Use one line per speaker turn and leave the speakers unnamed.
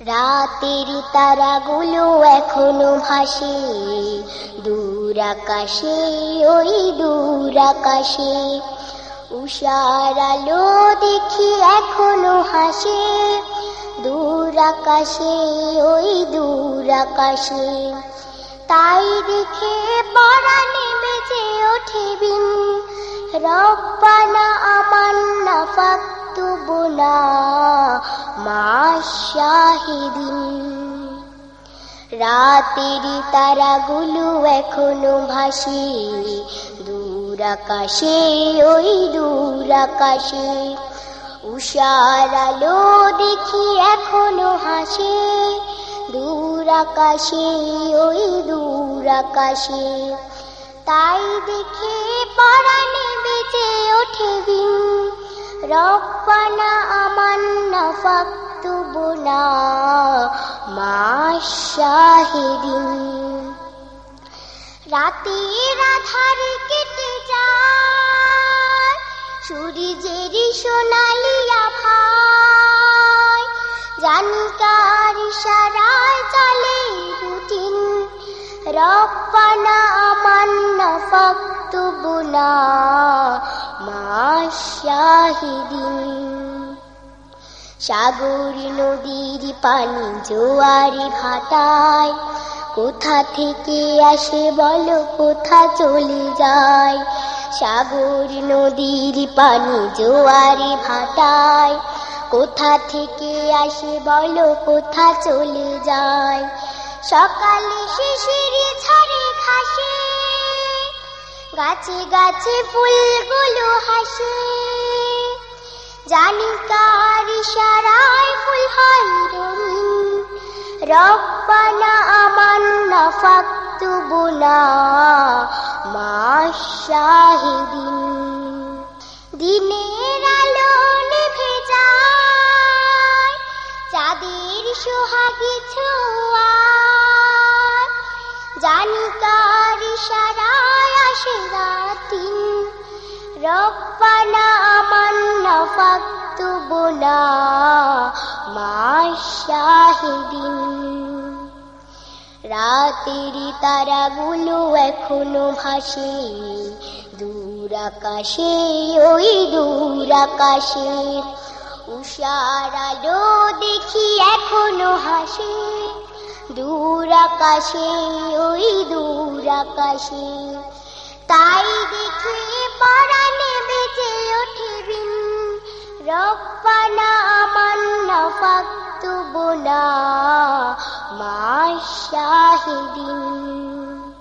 রাতের তারাগুলো এখনও ভাসে। দূর আকাশে, ওই দূর আকাশে। উষার দেখি এখনও হাসে দূর আকাশে, ওই দূর আকাশে। তাই দেখে পরাণে বেজে ওঠে বিন। রব্বানা আমান্না ফাকতুবনা মা রাতের তারাগুলো এখনও ভাসে, দূর আকাশে, ওই দূর আকাশে। উষার আলো দেখি এখনও হাসে, দূর আকাশে, ওই দূর আকাশে। তাই দেখে পরাণে বেঁচে ওঠে বিন রব্বানা আমান্না ফাকতুবনা মা শাহিদিন রাতের আধার কেটে যায়, সূর্যের সোনালি আভায়। জানি কার ইশারায় চলে রুটিন, রব্বানা আমান্না ফাকতুবনা মা শাহিদিন। সাগর নদীর পানি জোয়ারি ভাটায়। কোথা থেকে আসে বলো, কোথা চলে যায়? সাগর নদীর পানি জোয়ারি ভাটায়। কোথা থেকে আসে বলো, কোথা চলে যায়? সকালে শিশির ঝরে ঘাসে। গাছে গাছে ফুলগুলো হাসে। দিনের আলো নিভে যায় চাঁদের সোহাগী ছোঁয়া জানি কার ইশারায় আসে রাতিন আমান্না ফাকতুবনা মা শাহিদিন রাতের তারাগুলো এখনও ভাসে দূর আকাশে ওই দূর আকাশে উষার আলো দেখি এখনও হাসে দূর আকাশে ওই দূর আকাশে তাই দেখে পরাণে আমান্না বোলা মা শাহিদিন।